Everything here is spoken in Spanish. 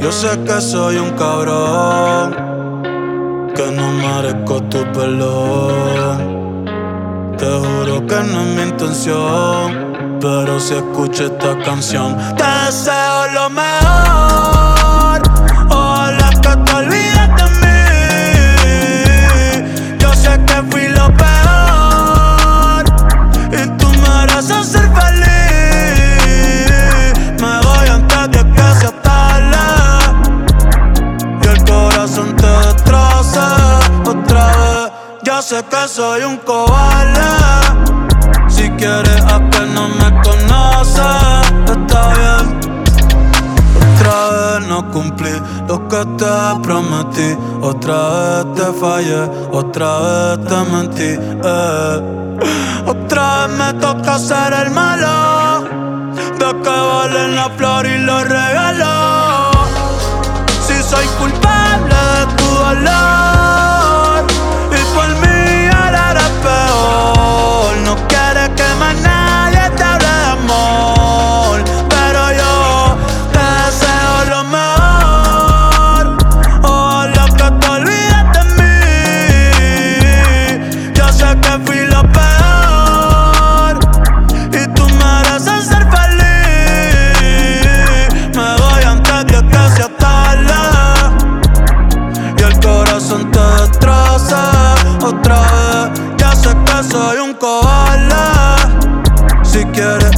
Yo sé que soy un cabrón, que no merezco tu perdón. Te juro que no es mi intención, pero si escucho esta canción, te deseo lo mejor. Sé que soy un cobarde. Si quieres a que no me conoces, está bien. Otra vez no cumplí lo que te prometí. Otra vez te fallé, otra vez te mentí. eh. Otra vez me toca ser el malo. De que valen la flor y los regalos. soy un koala. Si quieres